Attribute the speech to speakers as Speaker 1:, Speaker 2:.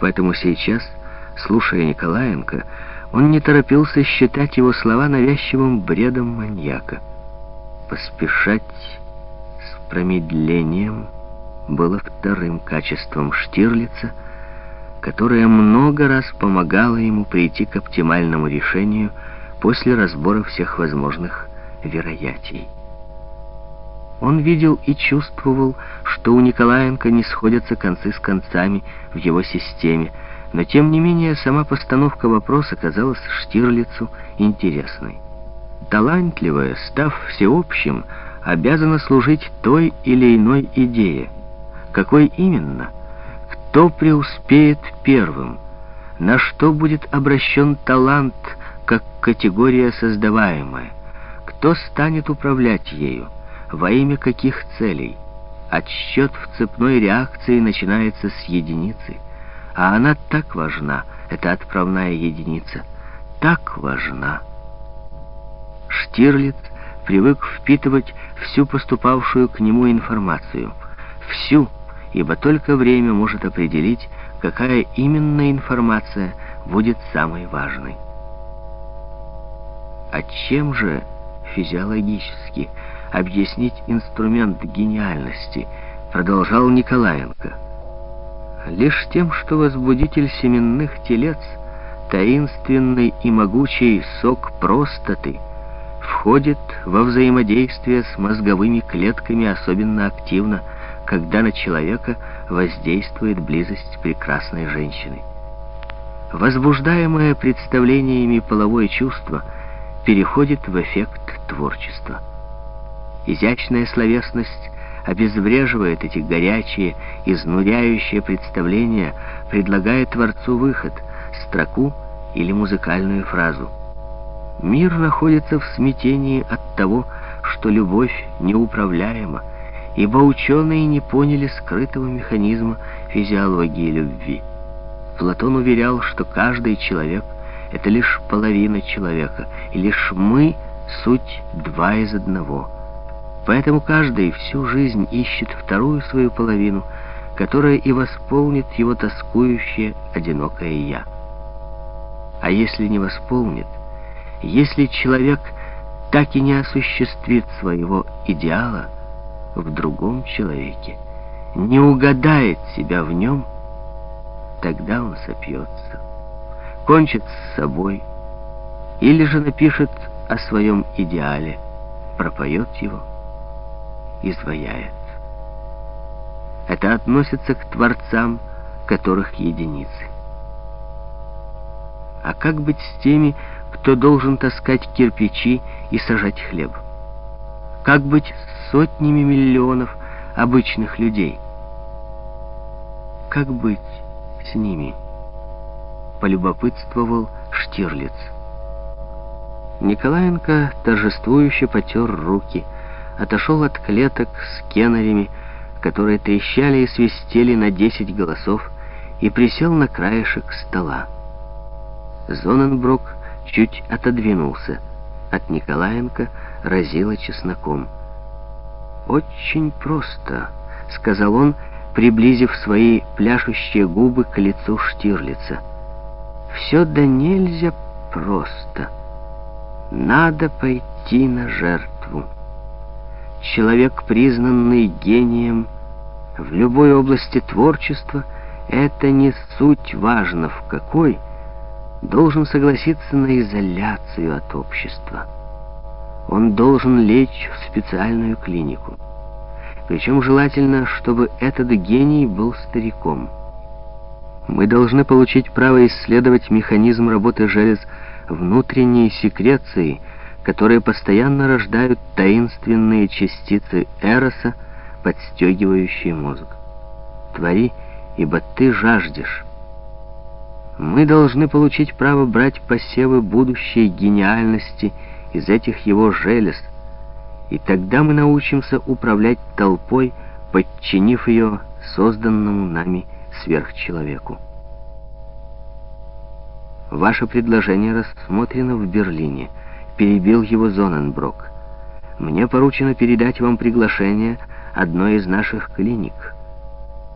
Speaker 1: Поэтому сейчас, слушая Николаенко, он не торопился считать его слова навязчивым бредом маньяка. Поспешать с промедлением было вторым качеством Штирлица, которое много раз помогало ему прийти к оптимальному решению после разбора всех возможных вероятий. Он видел и чувствовал, что у Николаенко не сходятся концы с концами в его системе, но тем не менее сама постановка вопроса казалась Штирлицу интересной. Талантливое, став всеобщим, обязано служить той или иной идее. Какой именно? Кто преуспеет первым? На что будет обращен талант как категория создаваемая? Кто станет управлять ею? Во имя каких целей? Отсчет в цепной реакции начинается с единицы. А она так важна, эта отправная единица, так важна. Штирлиц привык впитывать всю поступавшую к нему информацию. Всю, ибо только время может определить, какая именно информация будет самой важной. А чем же физиологически объяснить инструмент гениальности, продолжал Николаенко. Лишь тем, что возбудитель семенных телец, таинственный и могучий сок простаты, входит во взаимодействие с мозговыми клетками особенно активно, когда на человека воздействует близость прекрасной женщины. Возбуждаемое представлениями половое чувство переходит в эффект творчества. Изящная словесность обезвреживает эти горячие, изнуряющие представления, предлагая Творцу выход, строку или музыкальную фразу. Мир находится в смятении от того, что любовь неуправляема, ибо ученые не поняли скрытого механизма физиологии любви. Платон уверял, что каждый человек — это лишь половина человека, и лишь мы — суть два из одного — Поэтому каждый всю жизнь ищет вторую свою половину, которая и восполнит его тоскующее, одинокое «я». А если не восполнит, если человек так и не осуществит своего идеала в другом человеке, не угадает себя в нем, тогда он сопьется, кончит с собой, или же напишет о своем идеале, пропоет его, изваяет. Это относится к творцам, которых единицы. А как быть с теми, кто должен таскать кирпичи и сажать хлеб? Как быть с сотнями миллионов обычных людей? Как быть с ними? Полюбопытствовал Штирлиц. Николаенко торжествующе потер руки – отошел от клеток с кеннерями, которые трещали и свистели на десять голосов, и присел на краешек стола. Зоненброк чуть отодвинулся. От Николаенко разило чесноком. «Очень просто», — сказал он, приблизив свои пляшущие губы к лицу Штирлица. «Все да нельзя просто. Надо пойти на жертву» человек, признанный гением в любой области творчества, это не суть важно в какой, должен согласиться на изоляцию от общества. Он должен лечь в специальную клинику. Причем желательно, чтобы этот гений был стариком. Мы должны получить право исследовать механизм работы желез внутренней секреции – которые постоянно рождают таинственные частицы эроса, подстегивающие мозг. Твори, ибо ты жаждешь. Мы должны получить право брать посевы будущей гениальности из этих его желез, и тогда мы научимся управлять толпой, подчинив ее созданному нами сверхчеловеку. Ваше предложение рассмотрено в Берлине — перебил его Зоненброк. «Мне поручено передать вам приглашение одной из наших клиник».